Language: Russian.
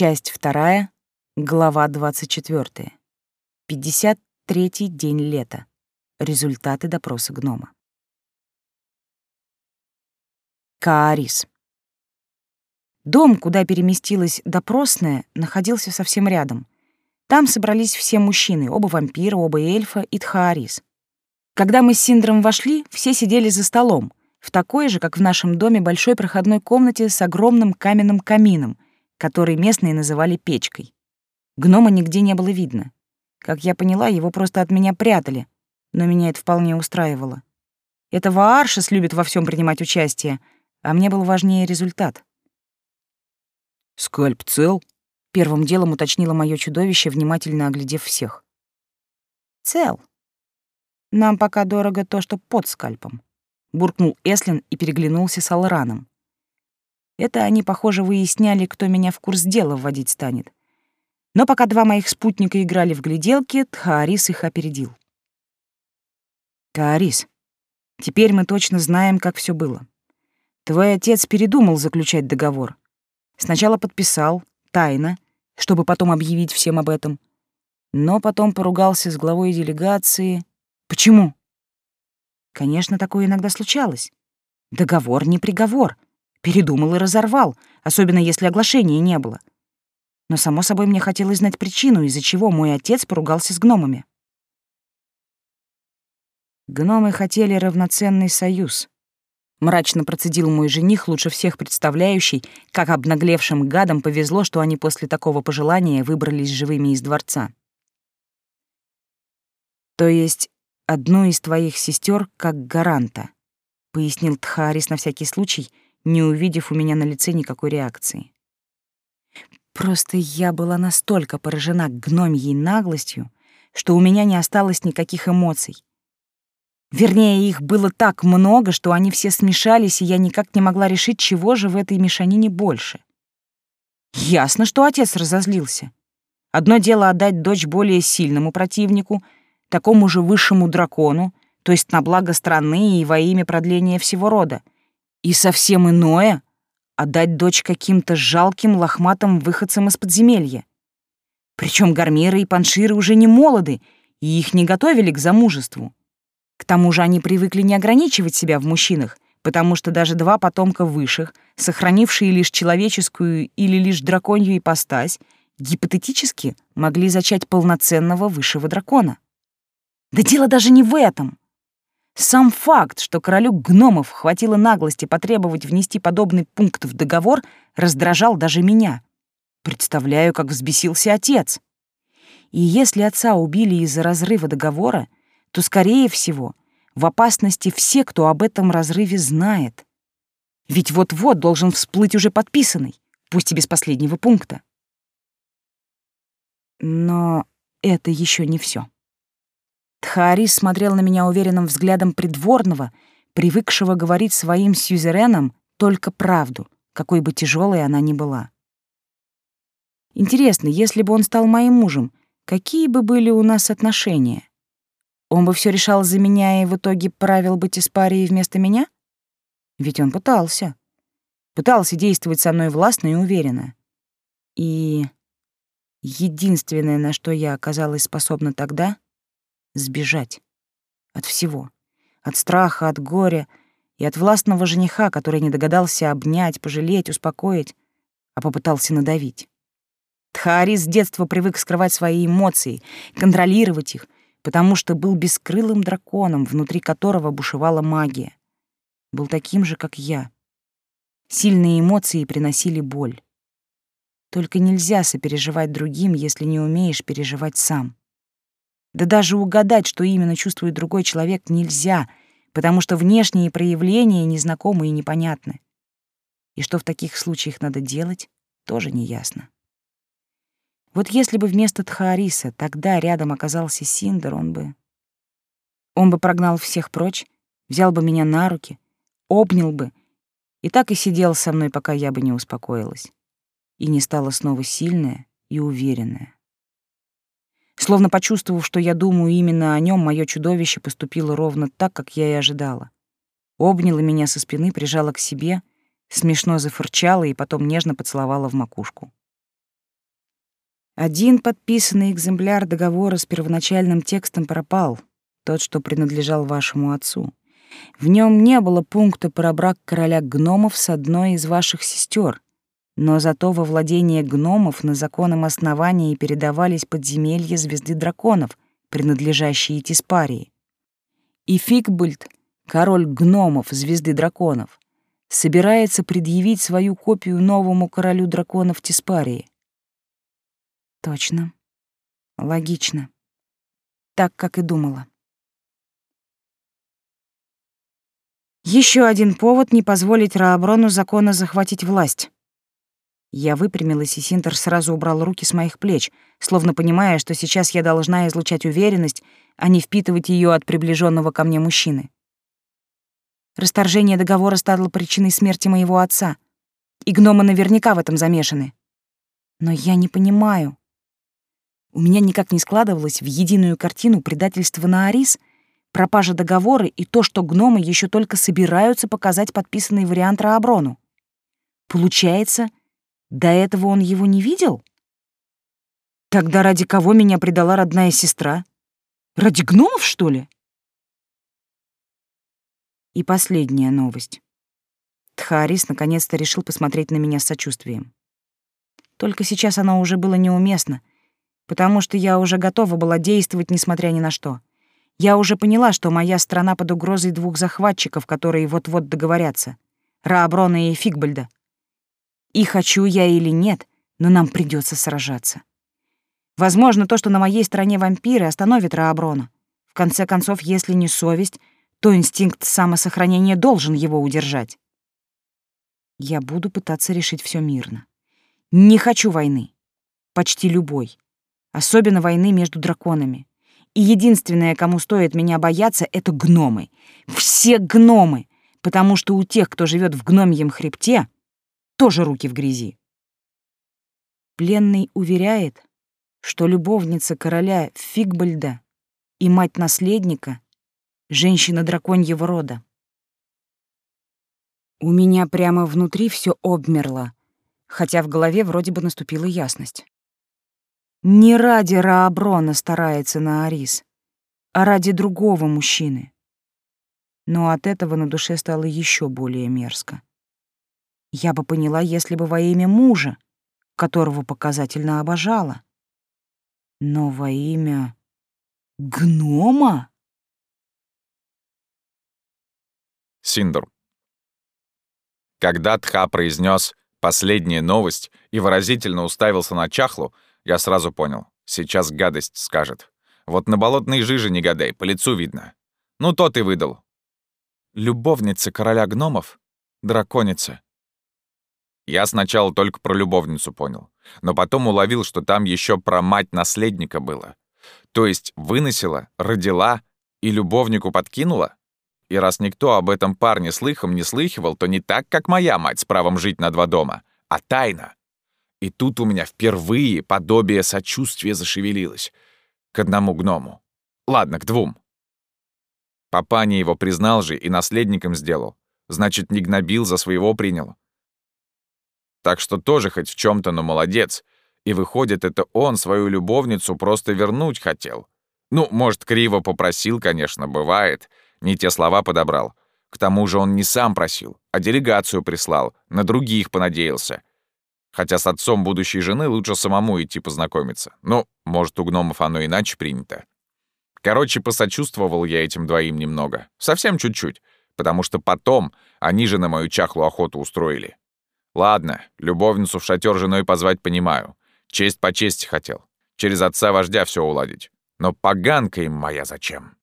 Часть вторая, глава 24. 53-й день лета. Результаты допроса гнома. Каарис. Дом, куда переместилась допросная, находился совсем рядом. Там собрались все мужчины, оба вампира, оба эльфа и Тхаарис. Когда мы с Синдром вошли, все сидели за столом, в такой же, как в нашем доме, большой проходной комнате с огромным каменным камином, который местные называли печкой. Гнома нигде не было видно. Как я поняла, его просто от меня прятали, но меня это вполне устраивало. Этого Аршес любит во всем принимать участие, а мне был важнее результат. «Скальп цел?» — первым делом уточнило мое чудовище, внимательно оглядев всех. «Цел. Нам пока дорого то, что под скальпом», — буркнул Эслин и переглянулся с Алраном. Это они, похоже, выясняли, кто меня в курс дела вводить станет. Но пока два моих спутника играли в гляделки, Тхаарис их опередил. «Тхаарис, теперь мы точно знаем, как все было. Твой отец передумал заключать договор. Сначала подписал, тайно, чтобы потом объявить всем об этом. Но потом поругался с главой делегации. Почему? Конечно, такое иногда случалось. Договор не приговор. Передумал и разорвал, особенно если оглашения не было но, само собой, мне хотелось знать причину, из-за чего мой отец поругался с гномами. Гномы хотели равноценный союз. Мрачно процедил мой жених, лучше всех представляющий, как обнаглевшим гадам повезло, что они после такого пожелания выбрались живыми из дворца. То есть одну из твоих сестер как гаранта, пояснил Тхарис на всякий случай, не увидев у меня на лице никакой реакции. Просто я была настолько поражена гномьей наглостью, что у меня не осталось никаких эмоций. Вернее, их было так много, что они все смешались, и я никак не могла решить, чего же в этой мешанине больше. Ясно, что отец разозлился. Одно дело отдать дочь более сильному противнику, такому же высшему дракону, то есть на благо страны и во имя продления всего рода. И совсем иное отдать дочь каким-то жалким лохматым выходцам из подземелья. Причем гармеры и панширы уже не молоды, и их не готовили к замужеству. К тому же они привыкли не ограничивать себя в мужчинах, потому что даже два потомка высших, сохранившие лишь человеческую или лишь драконью ипостась, гипотетически могли зачать полноценного высшего дракона. Да дело даже не в этом. Сам факт, что королю гномов хватило наглости потребовать внести подобный пункт в договор, раздражал даже меня. Представляю, как взбесился отец. И если отца убили из-за разрыва договора, то, скорее всего, в опасности все, кто об этом разрыве знает. Ведь вот-вот должен всплыть уже подписанный, пусть и без последнего пункта. Но это еще не все. Тхаарис смотрел на меня уверенным взглядом придворного, привыкшего говорить своим сюзеренам только правду, какой бы тяжелой она ни была. Интересно, если бы он стал моим мужем, какие бы были у нас отношения? Он бы все решал за меня и в итоге правил быть Испарией вместо меня? Ведь он пытался. Пытался действовать со мной властно и уверенно. И единственное, на что я оказалась способна тогда — сбежать. От всего. От страха, от горя и от властного жениха, который не догадался обнять, пожалеть, успокоить, а попытался надавить. Тхаари с детства привык скрывать свои эмоции, контролировать их, потому что был бескрылым драконом, внутри которого бушевала магия. Был таким же, как я. Сильные эмоции приносили боль. Только нельзя сопереживать другим, если не умеешь переживать сам. Да даже угадать, что именно чувствует другой человек, нельзя, потому что внешние проявления незнакомы и непонятны. И что в таких случаях надо делать, тоже неясно. Вот если бы вместо Тхаариса тогда рядом оказался Синдер, он бы... Он бы прогнал всех прочь, взял бы меня на руки, обнял бы, и так и сидел со мной, пока я бы не успокоилась и не стала снова сильная и уверенная. Словно почувствовав, что я думаю именно о нем, мое чудовище поступило ровно так, как я и ожидала. Обняла меня со спины, прижала к себе, смешно зафырчала и потом нежно поцеловала в макушку. Один подписанный экземпляр договора с первоначальным текстом пропал, тот, что принадлежал вашему отцу. В нем не было пункта про брак короля гномов с одной из ваших сестер, но зато во владение гномов на законном основании передавались подземелья звезды драконов, принадлежащие Тиспарии. И Фигбульт, король гномов звезды драконов, собирается предъявить свою копию новому королю драконов Тиспарии. Точно. Логично. Так, как и думала. Еще один повод не позволить Рааброну закона захватить власть. Я выпрямилась, и Синтер сразу убрал руки с моих плеч, словно понимая, что сейчас я должна излучать уверенность, а не впитывать ее от приближенного ко мне мужчины. Расторжение договора стало причиной смерти моего отца, и гномы наверняка в этом замешаны. Но я не понимаю. У меня никак не складывалось в единую картину предательства на Арис, пропажа договора и то, что гномы еще только собираются показать подписанный вариант Рааброну. Получается, до этого он его не видел? Тогда ради кого меня предала родная сестра? Ради гномов, что ли? И последняя новость. Тхарис наконец-то решил посмотреть на меня с сочувствием. Только сейчас оно уже было неуместно, потому что я уже готова была действовать, несмотря ни на что. Я уже поняла, что моя страна под угрозой двух захватчиков, которые вот-вот договорятся — Рааброна и Фигбальда. И хочу я или нет, но нам придется сражаться. Возможно, то, что на моей стороне вампиры, остановит Рааброна. В конце концов, если не совесть, то инстинкт самосохранения должен его удержать. Я буду пытаться решить все мирно. Не хочу войны. Почти любой. Особенно войны между драконами. И единственное, кому стоит меня бояться, это гномы. Все гномы! Потому что у тех, кто живет в гномьем хребте, тоже руки в грязи. Пленный уверяет, что любовница короля Фигбальда и мать наследника — женщина драконьего рода. У меня прямо внутри все обмерло, хотя в голове вроде бы наступила ясность. Не ради Рааброна старается на Арис, а ради другого мужчины. Но от этого на душе стало еще более мерзко. Я бы поняла, если бы во имя мужа, которого показательно обожала. Но во имя гнома? Синдр. Когда Тха произнес последняя новость и выразительно уставился на чахлу, я сразу понял, сейчас гадость скажет. Вот на болотной жиже не гадай, по лицу видно. Ну, то ты выдал. Любовница короля гномов? Драконица. Я сначала только про любовницу понял, но потом уловил, что там еще про мать наследника было. То есть выносила, родила и любовнику подкинула? И раз никто об этом парне слыхом не слыхивал, то не так, как моя мать с правом жить на два дома, а тайна. И тут у меня впервые подобие сочувствия зашевелилось. К одному гному. Ладно, к двум. Папаня его признал же и наследником сделал. Значит, не гнобил, за своего принял. Так что тоже хоть в чем то но молодец. И выходит, это он свою любовницу просто вернуть хотел. Ну, может, криво попросил, конечно, бывает. Не те слова подобрал. К тому же он не сам просил, а делегацию прислал, на других понадеялся. Хотя с отцом будущей жены лучше самому идти познакомиться. Ну, может, у гномов оно иначе принято. Короче, посочувствовал я этим двоим немного. Совсем чуть-чуть. Потому что потом они же на мою чахлую охоту устроили. Ладно, любовницу в шатер женой позвать понимаю. Честь по чести хотел. Через отца вождя все уладить. Но поганка им моя зачем?